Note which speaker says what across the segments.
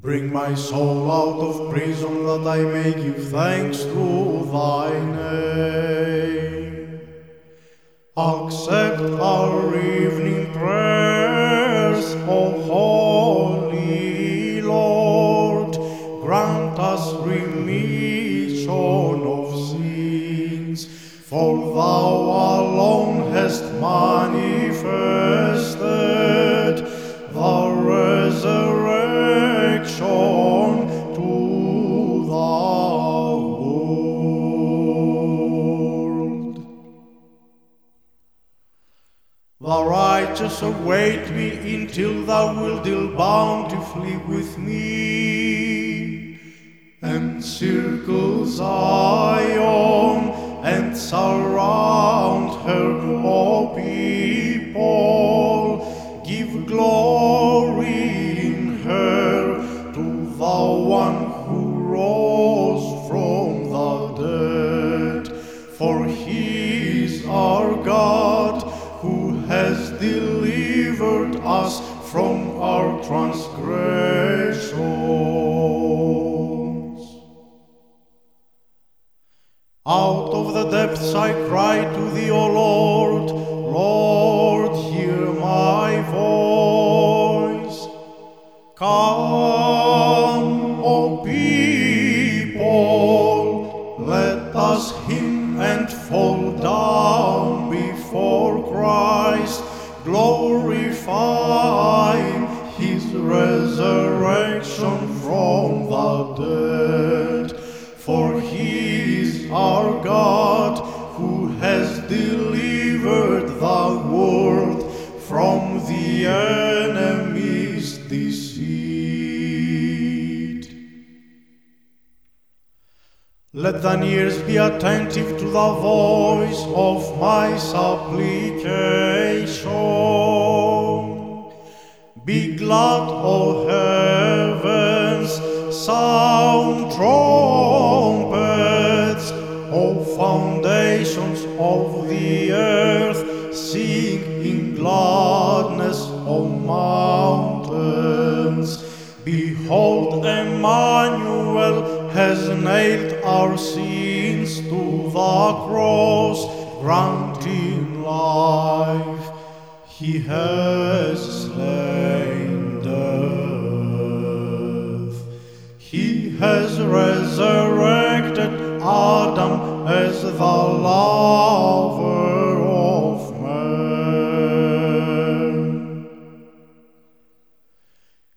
Speaker 1: Bring my soul out of prison that I may give thanks to thy name. Accept our evening prayers, O Holy Lord. Grant us remission of sins, for thou alone hast manifested righteous await me until thou wilt deal bountifully with me. And Encircle Zion and surround her, O people. Delivered us from our transgressions. Out of the depths I cry to thee, O Lord, Lord, hear my voice. Come, from the dead. For he is our God who has delivered the world from the enemy's deceit. Let thine ears be attentive to the voice of my supplication. Be glad, O heavens, foundations of the earth, sing in gladness, O mountains. Behold, Emmanuel has nailed our sins to the cross, granting life. He has slain death. He has resurrected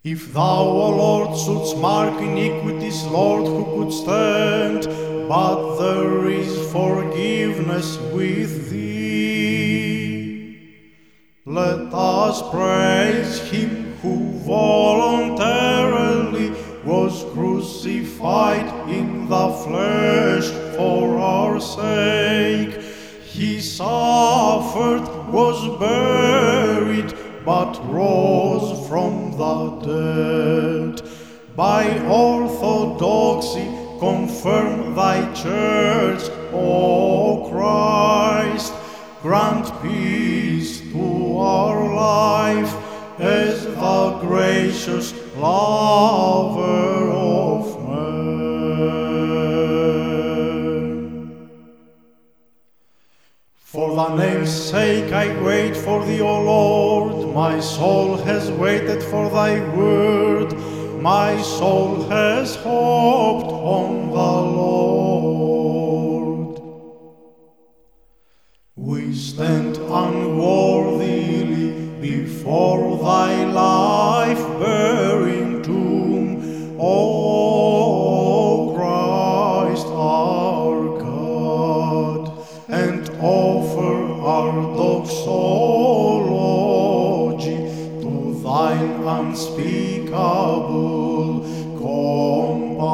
Speaker 1: If thou, O Lord, shouldst mark iniquities, Lord, who could stand? But there is forgiveness with thee. Let us praise him who voluntarily was crucified in the flesh for our sake. He suffered, was buried, but rose from the dead. By orthodoxy, confirm thy church, O Christ. Grant peace to our life as the gracious lover sake I wait for thee, O Lord. My soul has waited for thy word. My soul has hoped on the Lord. We stand unworthily before thy doxology to thine unspeakable compassion.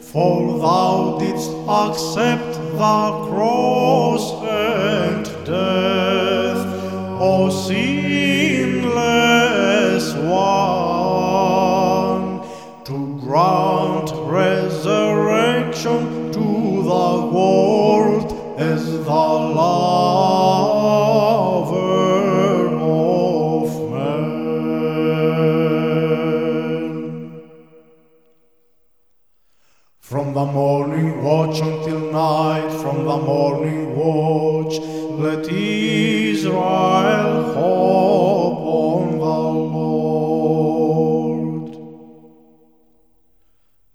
Speaker 1: For thou didst accept the cross and death, O sinless watch until night, from the morning watch. Let Israel hope on the Lord.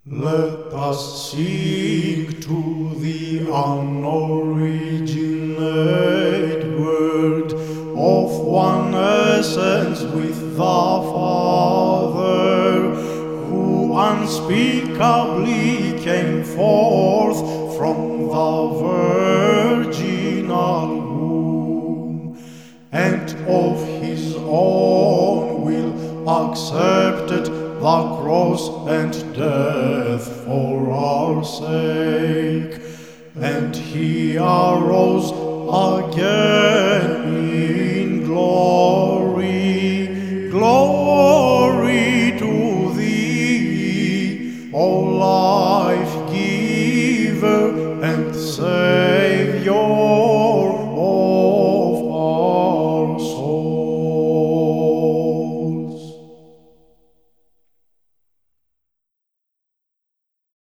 Speaker 1: Let us sing to the unoriginated word of one unspeakably came forth from the virginal womb, and of his own will accepted the cross and death for our sake, and he arose again